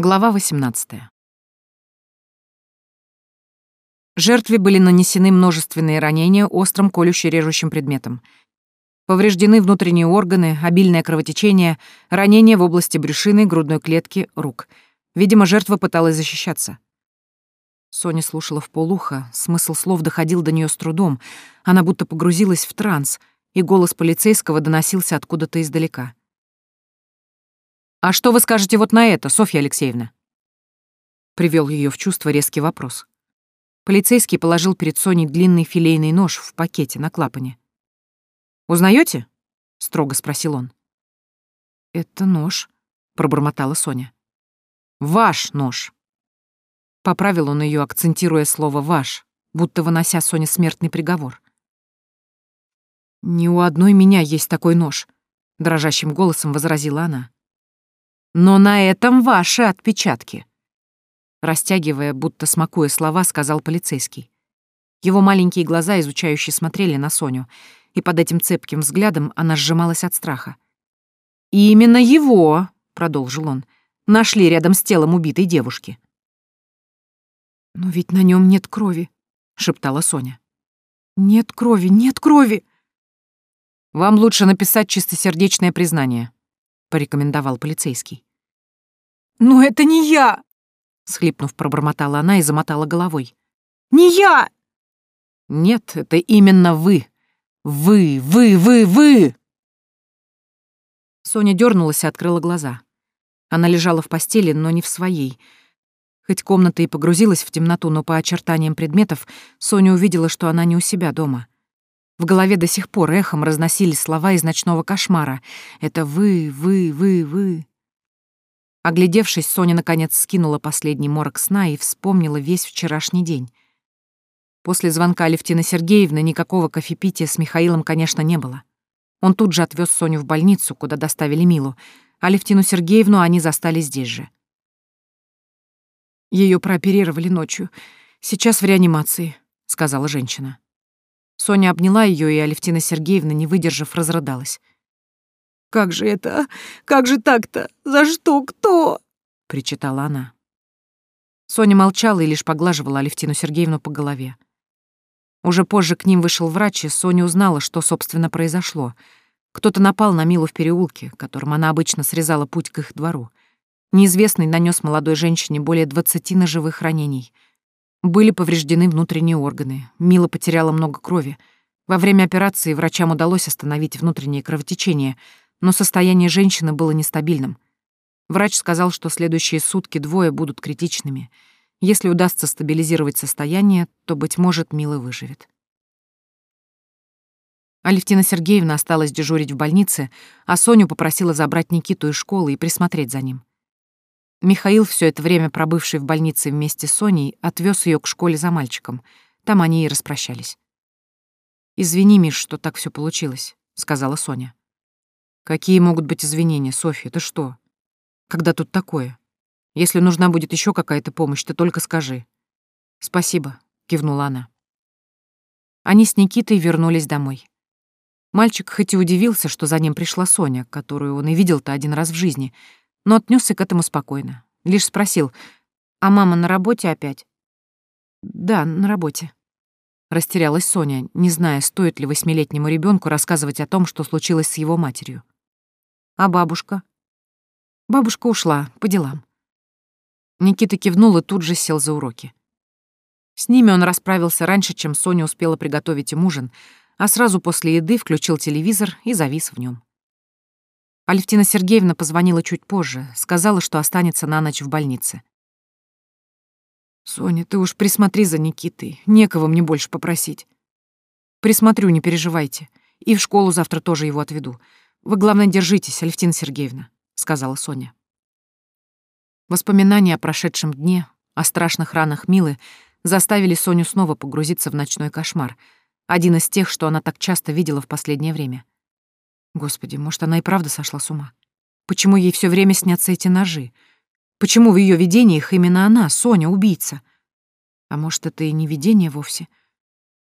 Глава 18. Жертве были нанесены множественные ранения острым колюще-режущим предметом. Повреждены внутренние органы, обильное кровотечение, ранения в области брюшины, грудной клетки, рук. Видимо, жертва пыталась защищаться. Соня слушала в полуха, смысл слов доходил до нее с трудом, она будто погрузилась в транс, и голос полицейского доносился откуда-то издалека. «А что вы скажете вот на это, Софья Алексеевна?» Привел ее в чувство резкий вопрос. Полицейский положил перед Соней длинный филейный нож в пакете на клапане. Узнаете? строго спросил он. «Это нож», — пробормотала Соня. «Ваш нож». Поправил он ее, акцентируя слово «ваш», будто вынося Соне смертный приговор. «Не у одной меня есть такой нож», — дрожащим голосом возразила она. Но на этом ваши отпечатки. Растягивая, будто смакуя слова, сказал полицейский. Его маленькие глаза изучающе смотрели на Соню, и под этим цепким взглядом она сжималась от страха. «И именно его», — продолжил он, — «нашли рядом с телом убитой девушки». «Но ведь на нем нет крови», — шептала Соня. «Нет крови, нет крови!» «Вам лучше написать чистосердечное признание», — порекомендовал полицейский. «Но это не я!» — схлипнув, пробормотала она и замотала головой. «Не я!» «Нет, это именно вы! Вы, вы, вы, вы!» Соня дернулась и открыла глаза. Она лежала в постели, но не в своей. Хоть комната и погрузилась в темноту, но по очертаниям предметов Соня увидела, что она не у себя дома — в голове до сих пор эхом разносились слова из ночного кошмара. «Это вы, вы, вы, вы». Оглядевшись, Соня наконец скинула последний морок сна и вспомнила весь вчерашний день. После звонка Алевтины Сергеевны никакого кофепития с Михаилом, конечно, не было. Он тут же отвез Соню в больницу, куда доставили Милу, а Левтину Сергеевну они застали здесь же. Ее прооперировали ночью. Сейчас в реанимации», — сказала женщина. Соня обняла ее, и Алевтина Сергеевна, не выдержав, разрыдалась. «Как же это? Как же так-то? За что? Кто?» — причитала она. Соня молчала и лишь поглаживала Алевтину Сергеевну по голове. Уже позже к ним вышел врач, и Соня узнала, что, собственно, произошло. Кто-то напал на Милу в переулке, которым она обычно срезала путь к их двору. Неизвестный нанес молодой женщине более двадцати ножевых ранений — были повреждены внутренние органы. Мила потеряла много крови. Во время операции врачам удалось остановить внутреннее кровотечение, но состояние женщины было нестабильным. Врач сказал, что следующие сутки двое будут критичными. Если удастся стабилизировать состояние, то, быть может, Мила выживет. Алевтина Сергеевна осталась дежурить в больнице, а Соню попросила забрать Никиту из школы и присмотреть за ним. Михаил, все это время пробывший в больнице вместе с Соней, отвез ее к школе за мальчиком. Там они и распрощались. «Извини, Миш, что так все получилось», — сказала Соня. «Какие могут быть извинения, Софья, ты что? Когда тут такое? Если нужна будет еще какая-то помощь, ты только скажи». «Спасибо», — кивнула она. Они с Никитой вернулись домой. Мальчик хоть и удивился, что за ним пришла Соня, которую он и видел-то один раз в жизни, но отнесся к этому спокойно. Лишь спросил, «А мама на работе опять?» «Да, на работе». Растерялась Соня, не зная, стоит ли восьмилетнему ребенку рассказывать о том, что случилось с его матерью. «А бабушка?» Бабушка ушла, по делам. Никита кивнул и тут же сел за уроки. С ними он расправился раньше, чем Соня успела приготовить им ужин, а сразу после еды включил телевизор и завис в нем. Алевтина Сергеевна позвонила чуть позже, сказала, что останется на ночь в больнице. «Соня, ты уж присмотри за Никитой, некого мне больше попросить». «Присмотрю, не переживайте. И в школу завтра тоже его отведу. Вы, главное, держитесь, Алевтина Сергеевна», — сказала Соня. Воспоминания о прошедшем дне, о страшных ранах Милы заставили Соню снова погрузиться в ночной кошмар, один из тех, что она так часто видела в последнее время. Господи, может, она и правда сошла с ума? Почему ей все время снятся эти ножи? Почему в ее видениях именно она, Соня, убийца? А может, это и не видение вовсе?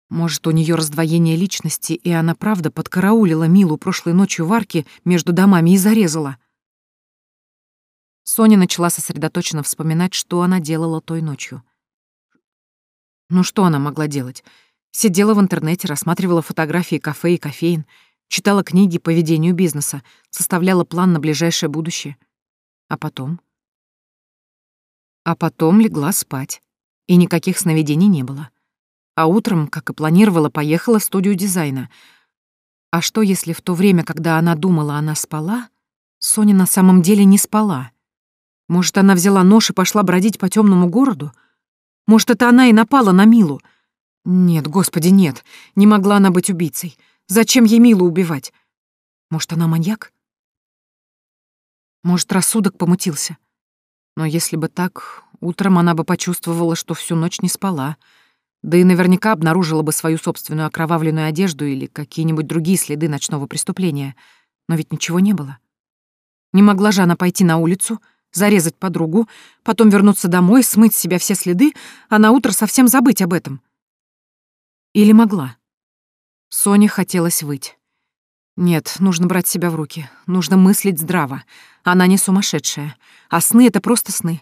Может, у нее раздвоение личности, и она правда подкараулила Милу прошлой ночью в арке между домами и зарезала? Соня начала сосредоточенно вспоминать, что она делала той ночью. Ну что она могла делать? Сидела в интернете, рассматривала фотографии кафе и кофеин, читала книги по ведению бизнеса, составляла план на ближайшее будущее. А потом? А потом легла спать, и никаких сновидений не было. А утром, как и планировала, поехала в студию дизайна. А что, если в то время, когда она думала, она спала, Соня на самом деле не спала? Может, она взяла нож и пошла бродить по темному городу? Может, это она и напала на Милу? Нет, господи, нет. Не могла она быть убийцей. Зачем ей Милу убивать? Может, она маньяк? Может, рассудок помутился? Но если бы так, утром она бы почувствовала, что всю ночь не спала, да и наверняка обнаружила бы свою собственную окровавленную одежду или какие-нибудь другие следы ночного преступления. Но ведь ничего не было. Не могла же она пойти на улицу, зарезать подругу, потом вернуться домой, смыть с себя все следы, а на утро совсем забыть об этом. Или могла? Соне хотелось выть. Нет, нужно брать себя в руки. Нужно мыслить здраво. Она не сумасшедшая. А сны — это просто сны.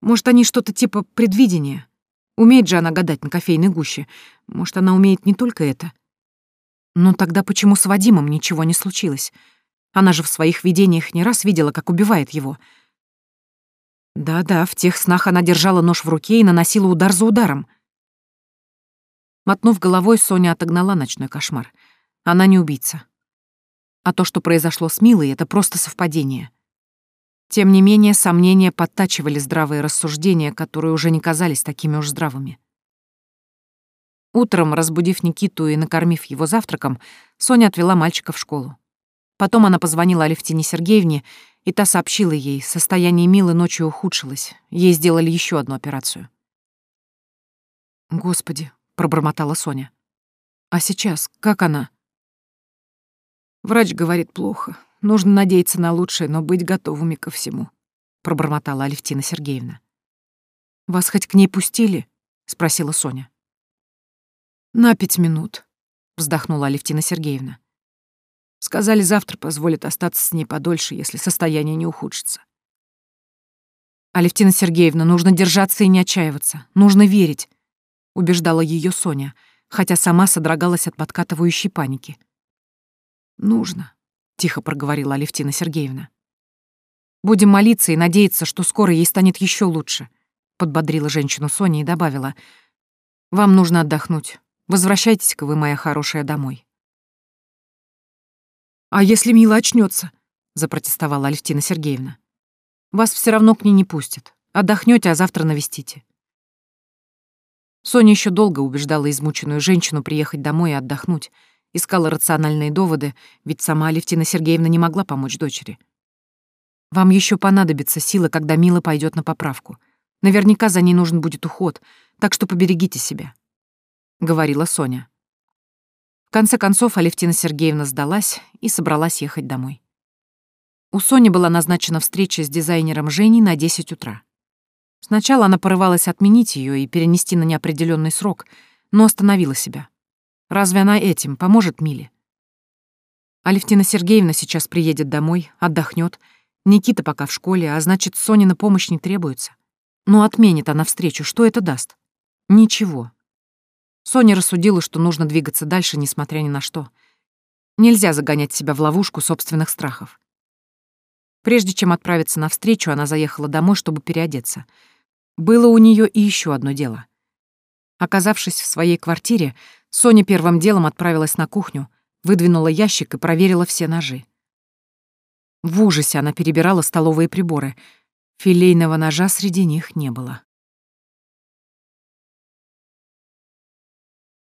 Может, они что-то типа предвидения. Умеет же она гадать на кофейной гуще. Может, она умеет не только это. Но тогда почему с Вадимом ничего не случилось? Она же в своих видениях не раз видела, как убивает его — да-да, в тех снах она держала нож в руке и наносила удар за ударом. Мотнув головой, Соня отогнала ночной кошмар. Она не убийца. А то, что произошло с Милой, это просто совпадение. Тем не менее, сомнения подтачивали здравые рассуждения, которые уже не казались такими уж здравыми. Утром, разбудив Никиту и накормив его завтраком, Соня отвела мальчика в школу. Потом она позвонила Алевтине Сергеевне и та сообщила ей, состояние Милы ночью ухудшилось, ей сделали еще одну операцию. «Господи», — пробормотала Соня. «А сейчас как она?» «Врач говорит плохо. Нужно надеяться на лучшее, но быть готовыми ко всему», — пробормотала Алевтина Сергеевна. «Вас хоть к ней пустили?» — спросила Соня. «На пять минут», — вздохнула Алевтина Сергеевна. Сказали, завтра позволят остаться с ней подольше, если состояние не ухудшится. «Алевтина Сергеевна, нужно держаться и не отчаиваться. Нужно верить», — убеждала ее Соня, хотя сама содрогалась от подкатывающей паники. «Нужно», — тихо проговорила Алевтина Сергеевна. «Будем молиться и надеяться, что скоро ей станет еще лучше», — подбодрила женщину Соня и добавила. «Вам нужно отдохнуть. Возвращайтесь-ка вы, моя хорошая, домой». «А если Мила очнется? запротестовала Алевтина Сергеевна. «Вас все равно к ней не пустят. Отдохнете, а завтра навестите». Соня еще долго убеждала измученную женщину приехать домой и отдохнуть, искала рациональные доводы, ведь сама Алевтина Сергеевна не могла помочь дочери. «Вам еще понадобится сила, когда Мила пойдет на поправку. Наверняка за ней нужен будет уход, так что поберегите себя», — говорила Соня конце концов Алевтина Сергеевна сдалась и собралась ехать домой. У Сони была назначена встреча с дизайнером Женей на 10 утра. Сначала она порывалась отменить ее и перенести на неопределенный срок, но остановила себя. Разве она этим поможет Миле? Алевтина Сергеевна сейчас приедет домой, отдохнет. Никита пока в школе, а значит, Сонина помощь не требуется. Но отменит она встречу, что это даст? Ничего. Соня рассудила, что нужно двигаться дальше, несмотря ни на что. Нельзя загонять себя в ловушку собственных страхов. Прежде чем отправиться навстречу, она заехала домой, чтобы переодеться. Было у нее и еще одно дело. Оказавшись в своей квартире, Соня первым делом отправилась на кухню, выдвинула ящик и проверила все ножи. В ужасе она перебирала столовые приборы. Филейного ножа среди них не было.